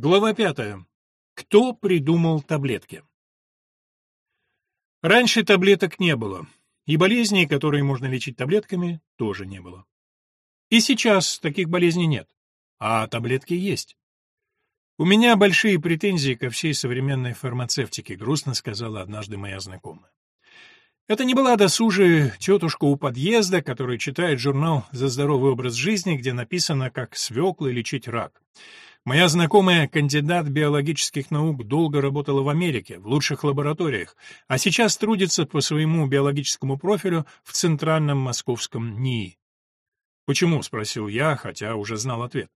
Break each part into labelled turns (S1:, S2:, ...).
S1: Глава пятая. Кто придумал таблетки? Раньше таблеток не было, и болезней, которые можно лечить таблетками, тоже не было. И сейчас таких болезней нет, а таблетки есть. У меня большие претензии ко всей современной фармацевтике, грустно сказала однажды моя знакомая. Это не была досужая тетушка у подъезда, которая читает журнал «За здоровый образ жизни», где написано, как свеклой лечить рак. Моя знакомая, кандидат биологических наук, долго работала в Америке, в лучших лабораториях, а сейчас трудится по своему биологическому профилю в Центральном Московском НИИ. «Почему?» — спросил я, хотя уже знал ответ.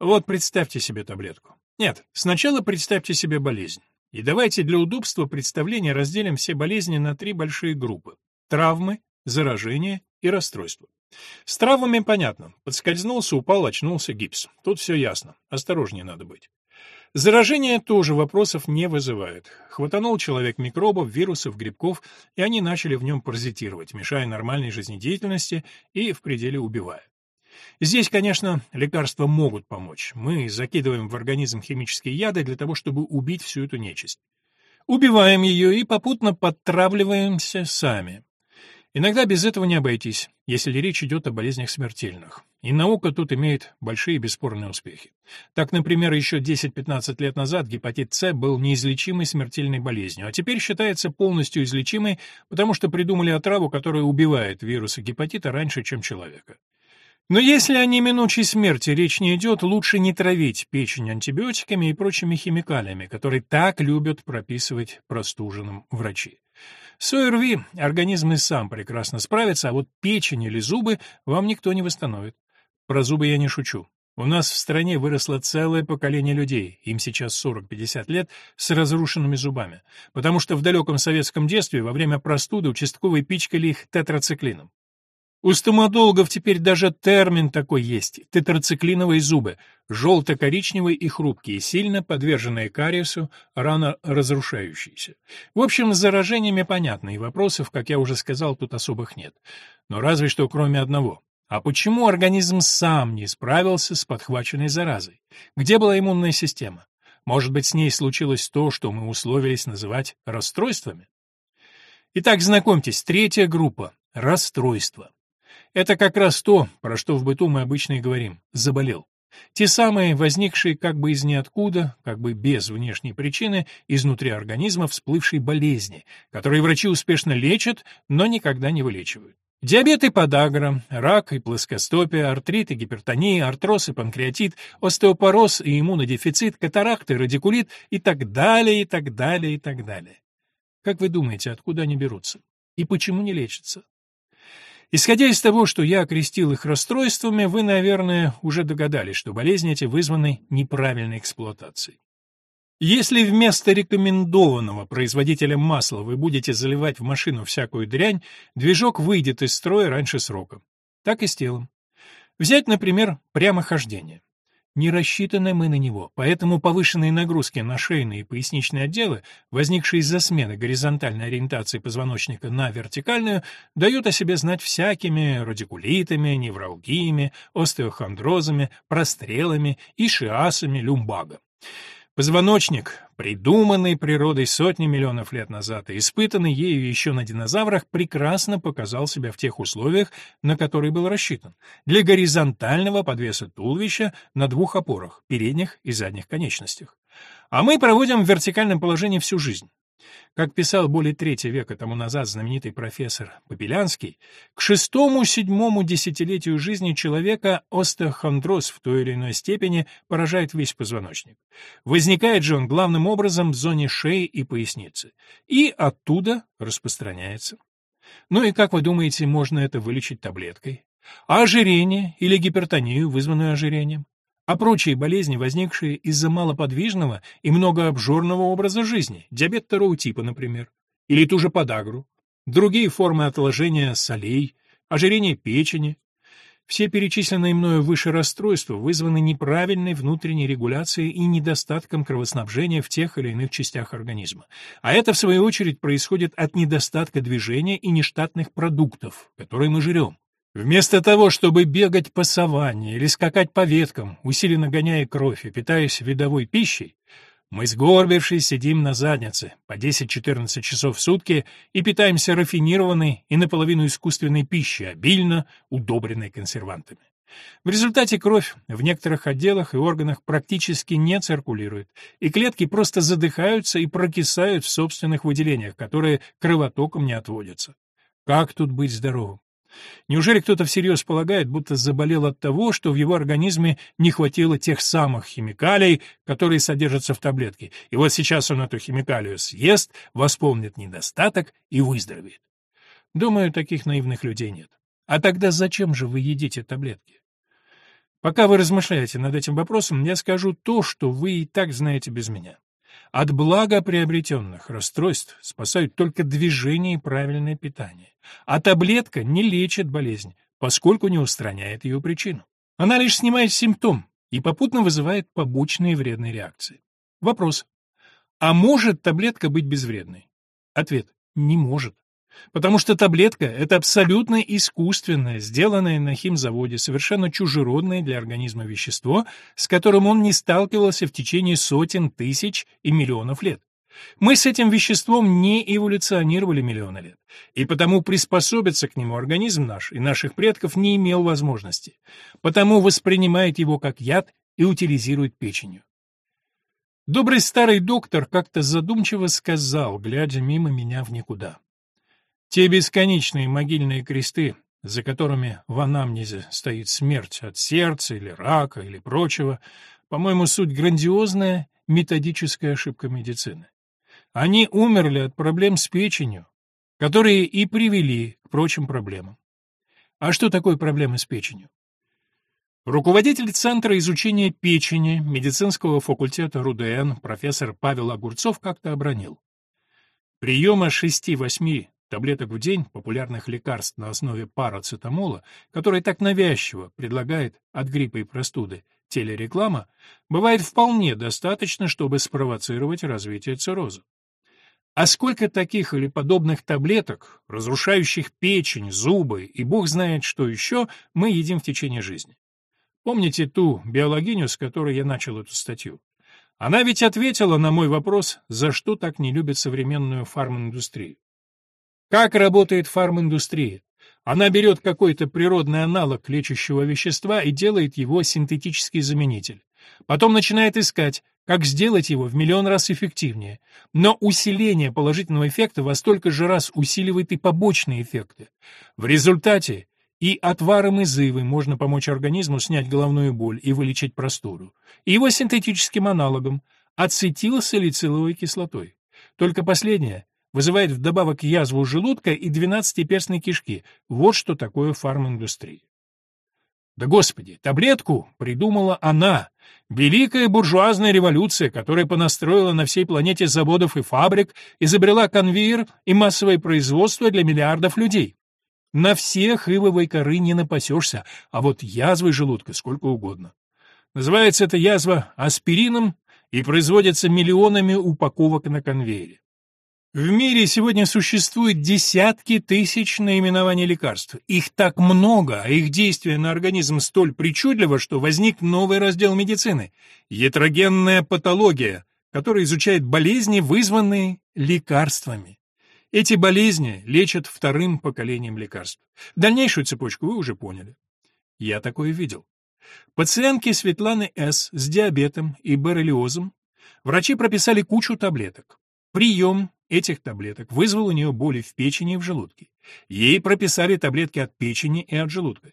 S1: «Вот представьте себе таблетку. Нет, сначала представьте себе болезнь. И давайте для удобства представления разделим все болезни на три большие группы – травмы, заражения и расстройства. С травмами понятно. Подскользнулся, упал, очнулся, гипс. Тут все ясно. Осторожнее надо быть. Заражение тоже вопросов не вызывает. Хватанул человек микробов, вирусов, грибков, и они начали в нем паразитировать, мешая нормальной жизнедеятельности и в пределе убивая. Здесь, конечно, лекарства могут помочь. Мы закидываем в организм химические яды для того, чтобы убить всю эту нечисть. Убиваем ее и попутно подтравливаемся сами. Иногда без этого не обойтись, если речь идет о болезнях смертельных. И наука тут имеет большие бесспорные успехи. Так, например, еще 10-15 лет назад гепатит С был неизлечимой смертельной болезнью, а теперь считается полностью излечимой, потому что придумали отраву, которая убивает вирусы гепатита раньше, чем человека. Но если о неминучей смерти речь не идет, лучше не травить печень антибиотиками и прочими химикалиями, которые так любят прописывать простуженным врачи. С ОРВИ организм и сам прекрасно справится, а вот печень или зубы вам никто не восстановит. Про зубы я не шучу. У нас в стране выросло целое поколение людей, им сейчас 40-50 лет, с разрушенными зубами, потому что в далеком советском детстве во время простуды участковые пичкали их тетрациклином. У стоматологов теперь даже термин такой есть – тетрациклиновые зубы, желто-коричневые и хрупкие, сильно подверженные кариесу, рано разрушающиеся. В общем, с заражениями понятно, и вопросов, как я уже сказал, тут особых нет. Но разве что кроме одного. А почему организм сам не справился с подхваченной заразой? Где была иммунная система? Может быть, с ней случилось то, что мы условились называть расстройствами? Итак, знакомьтесь, третья группа – расстройства. Это как раз то, про что в быту мы обычно и говорим – заболел. Те самые, возникшие как бы из ниоткуда, как бы без внешней причины, изнутри организма всплывшие болезни, которые врачи успешно лечат, но никогда не вылечивают. Диабет и подагра, рак и плоскостопие, артрит и гипертония, артроз и панкреатит, остеопороз и иммунодефицит, катаракты, радикулит и так далее, и так далее, и так далее. Как вы думаете, откуда они берутся? И почему не лечатся? Исходя из того, что я окрестил их расстройствами, вы, наверное, уже догадались, что болезни эти вызваны неправильной эксплуатацией. Если вместо рекомендованного производителем масла вы будете заливать в машину всякую дрянь, движок выйдет из строя раньше срока. Так и с телом. Взять, например, прямохождение. Не рассчитаны мы на него, поэтому повышенные нагрузки на шейные и поясничные отделы, возникшие из-за смены горизонтальной ориентации позвоночника на вертикальную, дают о себе знать всякими радикулитами, невралгиями, остеохондрозами, прострелами, ишиасами, люмбагом. Позвоночник, придуманный природой сотни миллионов лет назад и испытанный ею еще на динозаврах, прекрасно показал себя в тех условиях, на которые был рассчитан, для горизонтального подвеса туловища на двух опорах, передних и задних конечностях. А мы проводим в вертикальном положении всю жизнь. Как писал более третьего века тому назад знаменитый профессор Попелянский, к шестому-седьмому десятилетию жизни человека остеохондроз в той или иной степени поражает весь позвоночник. Возникает же он главным образом в зоне шеи и поясницы, и оттуда распространяется. Ну и как вы думаете, можно это вылечить таблеткой? А ожирение или гипертонию, вызванную ожирением? А прочие болезни, возникшие из-за малоподвижного и многообжорного образа жизни, диабет второго типа, например, или ту же подагру, другие формы отложения солей, ожирение печени. Все перечисленные мною выше расстройства вызваны неправильной внутренней регуляцией и недостатком кровоснабжения в тех или иных частях организма. А это, в свою очередь, происходит от недостатка движения и нештатных продуктов, которые мы жрем. Вместо того, чтобы бегать по саванне или скакать по веткам, усиленно гоняя кровь и питаясь видовой пищей, мы, сгорбившись, сидим на заднице по 10-14 часов в сутки и питаемся рафинированной и наполовину искусственной пищей, обильно удобренной консервантами. В результате кровь в некоторых отделах и органах практически не циркулирует, и клетки просто задыхаются и прокисают в собственных выделениях, которые кровотоком не отводятся. Как тут быть здоровым? Неужели кто-то всерьез полагает, будто заболел от того, что в его организме не хватило тех самых химикалий, которые содержатся в таблетке, и вот сейчас он эту химикалию съест, восполнит недостаток и выздоровеет? Думаю, таких наивных людей нет. А тогда зачем же вы едите таблетки? Пока вы размышляете над этим вопросом, я скажу то, что вы и так знаете без меня. От благоприобретенных расстройств спасают только движение и правильное питание. А таблетка не лечит болезнь, поскольку не устраняет ее причину. Она лишь снимает симптом и попутно вызывает побочные вредные реакции. Вопрос. А может таблетка быть безвредной? Ответ. Не может. Потому что таблетка — это абсолютно искусственное, сделанное на химзаводе, совершенно чужеродное для организма вещество, с которым он не сталкивался в течение сотен тысяч и миллионов лет. Мы с этим веществом не эволюционировали миллионы лет, и потому приспособиться к нему организм наш и наших предков не имел возможности, потому воспринимает его как яд и утилизирует печенью. Добрый старый доктор как-то задумчиво сказал, глядя мимо меня в никуда. Те бесконечные могильные кресты, за которыми в анамнезе стоит смерть от сердца или рака или прочего, по-моему, суть грандиозная методическая ошибка медицины. Они умерли от проблем с печенью, которые и привели к прочим проблемам. А что такое проблемы с печенью? Руководитель Центра изучения печени медицинского факультета РУДН профессор Павел Огурцов как-то обронил. Приема 6-8 таблеток в день популярных лекарств на основе парацетамола, которые так навязчиво предлагает от гриппа и простуды телереклама, бывает вполне достаточно, чтобы спровоцировать развитие цирроза. А сколько таких или подобных таблеток, разрушающих печень, зубы и бог знает что еще, мы едим в течение жизни? Помните ту биологиню, с которой я начал эту статью? Она ведь ответила на мой вопрос, за что так не любят современную фарминдустрию. Как работает фарминдустрия? Она берет какой-то природный аналог лечащего вещества и делает его синтетический заменитель. Потом начинает искать, как сделать его в миллион раз эффективнее. Но усиление положительного эффекта во столько же раз усиливает и побочные эффекты. В результате и отваром из ивы можно помочь организму снять головную боль и вылечить простуду. И его синтетическим аналогом – ацетилсалициловой кислотой. Только последнее вызывает вдобавок язву желудка и двенадцатиперстной кишки. Вот что такое фарминдустрия. Да господи, таблетку придумала она, великая буржуазная революция, которая понастроила на всей планете заводов и фабрик, изобрела конвейер и массовое производство для миллиардов людей. На всех ивовой коры не напасешься, а вот язвы желудка сколько угодно. Называется эта язва аспирином и производится миллионами упаковок на конвейере. В мире сегодня существует десятки тысяч наименований лекарств. Их так много, а их действие на организм столь причудливо, что возник новый раздел медицины – ятрогенная патология, который изучает болезни, вызванные лекарствами. Эти болезни лечат вторым поколением лекарств. Дальнейшую цепочку вы уже поняли. Я такое видел. Пациентке Светланы С. с диабетом и боррелиозом врачи прописали кучу таблеток. Прием этих таблеток вызвал у нее боли в печени и в желудке. Ей прописали таблетки от печени и от желудка.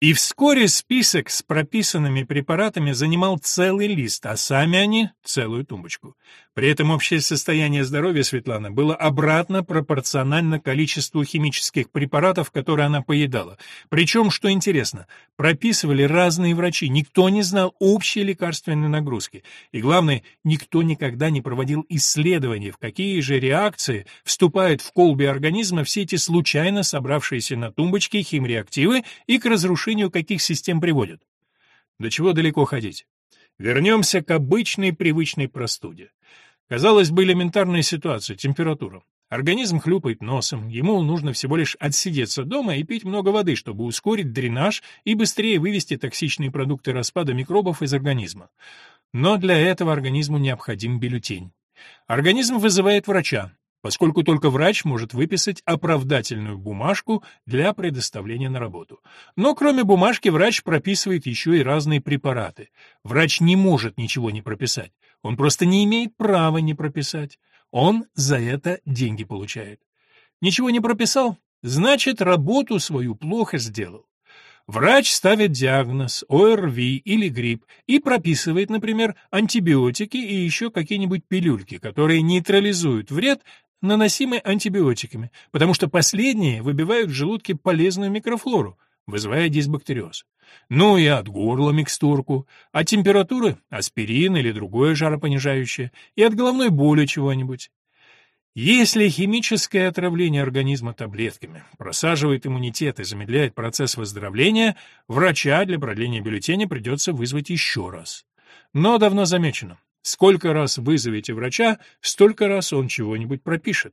S1: И вскоре список с прописанными препаратами занимал целый лист, а сами они — целую тумбочку. При этом общее состояние здоровья Светланы было обратно пропорционально количеству химических препаратов, которые она поедала. Причем, что интересно, прописывали разные врачи, никто не знал общей лекарственной нагрузки. И главное, никто никогда не проводил исследований, в какие же реакции вступают в колбе организма все эти случайно собравшиеся на тумбочке химреактивы и к разрушению разрушению каких систем приводят. До чего далеко ходить? Вернемся к обычной привычной простуде. Казалось бы, элементарная ситуация, температура. Организм хлюпает носом, ему нужно всего лишь отсидеться дома и пить много воды, чтобы ускорить дренаж и быстрее вывести токсичные продукты распада микробов из организма. Но для этого организму необходим бюллетень. Организм вызывает врача, поскольку только врач может выписать оправдательную бумажку для предоставления на работу. Но кроме бумажки врач прописывает еще и разные препараты. Врач не может ничего не прописать. Он просто не имеет права не прописать. Он за это деньги получает. Ничего не прописал? Значит, работу свою плохо сделал. Врач ставит диагноз ОРВИ или грипп и прописывает, например, антибиотики и еще какие-нибудь пилюльки, которые нейтрализуют вред, наносимый антибиотиками, потому что последние выбивают в желудке полезную микрофлору, вызывая дисбактериоз. Ну и от горла микстурку, от температуры аспирин или другое жаропонижающее, и от головной боли чего-нибудь. Если химическое отравление организма таблетками просаживает иммунитет и замедляет процесс выздоровления, врача для продления бюллетеня придется вызвать еще раз. Но давно замечено, сколько раз вызовете врача, столько раз он чего-нибудь пропишет.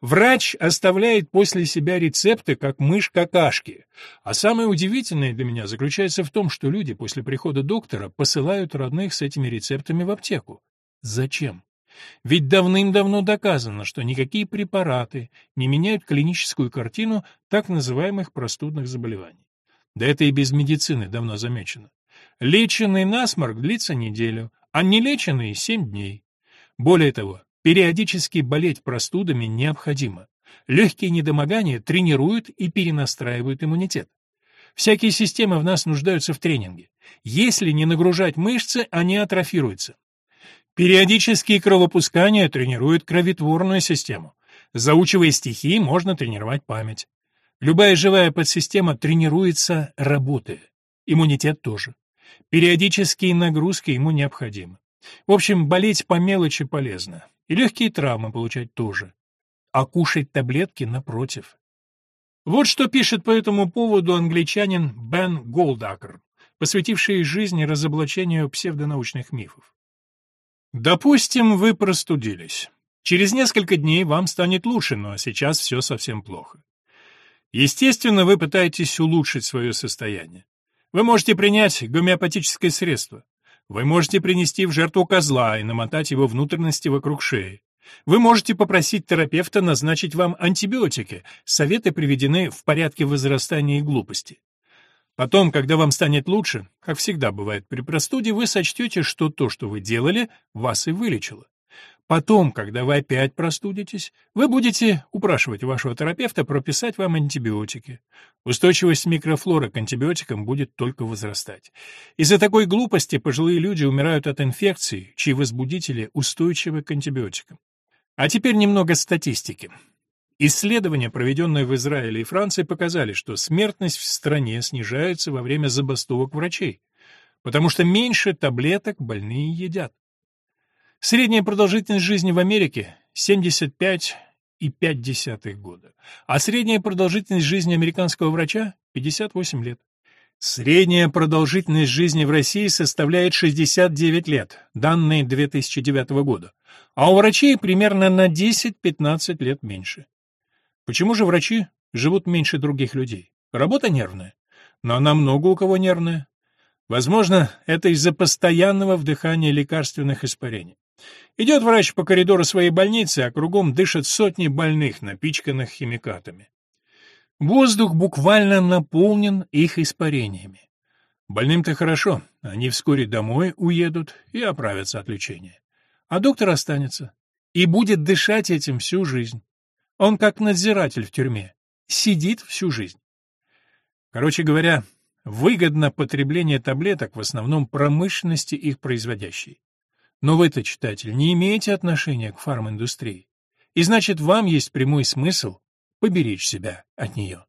S1: Врач оставляет после себя рецепты, как мышь какашки. А самое удивительное для меня заключается в том, что люди после прихода доктора посылают родных с этими рецептами в аптеку. Зачем? Ведь давным-давно доказано, что никакие препараты не меняют клиническую картину так называемых простудных заболеваний. Да это и без медицины давно замечено. Леченный насморк длится неделю, а нелеченный — семь дней. Более того, Периодически болеть простудами необходимо. Легкие недомогания тренируют и перенастраивают иммунитет. Всякие системы в нас нуждаются в тренинге. Если не нагружать мышцы, они атрофируются. Периодические кровопускания тренируют кровотворную систему. Заучивая стихи, можно тренировать память. Любая живая подсистема тренируется, работая. Иммунитет тоже. Периодические нагрузки ему необходимы. В общем, болеть по мелочи полезно. И легкие травмы получать тоже. А кушать таблетки напротив. Вот что пишет по этому поводу англичанин Бен Голдакер, посвятивший жизни разоблачению псевдонаучных мифов. Допустим, вы простудились. Через несколько дней вам станет лучше, но сейчас все совсем плохо. Естественно, вы пытаетесь улучшить свое состояние. Вы можете принять гомеопатическое средство. Вы можете принести в жертву козла и намотать его внутренности вокруг шеи. Вы можете попросить терапевта назначить вам антибиотики. Советы приведены в порядке возрастания и глупости. Потом, когда вам станет лучше, как всегда бывает при простуде, вы сочтете, что то, что вы делали, вас и вылечило. Потом, когда вы опять простудитесь, вы будете упрашивать вашего терапевта прописать вам антибиотики. Устойчивость микрофлоры к антибиотикам будет только возрастать. Из-за такой глупости пожилые люди умирают от инфекций, чьи возбудители устойчивы к антибиотикам. А теперь немного статистики. Исследования, проведенные в Израиле и Франции, показали, что смертность в стране снижается во время забастовок врачей, потому что меньше таблеток больные едят. Средняя продолжительность жизни в Америке 75,5 года, а средняя продолжительность жизни американского врача 58 лет. Средняя продолжительность жизни в России составляет 69 лет, данные 2009 года, а у врачей примерно на 10-15 лет меньше. Почему же врачи живут меньше других людей? Работа нервная. Но она много у кого нервная. Возможно, это из-за постоянного вдыхания лекарственных испарений. Идет врач по коридору своей больницы, а кругом дышат сотни больных, напичканных химикатами. Воздух буквально наполнен их испарениями. Больным-то хорошо, они вскоре домой уедут и оправятся от лечения. А доктор останется и будет дышать этим всю жизнь. Он как надзиратель в тюрьме, сидит всю жизнь. Короче говоря, выгодно потребление таблеток в основном промышленности их производящей. Но вы-то, читатель, не имеете отношения к фарминдустрии. И значит, вам есть прямой смысл поберечь себя от нее.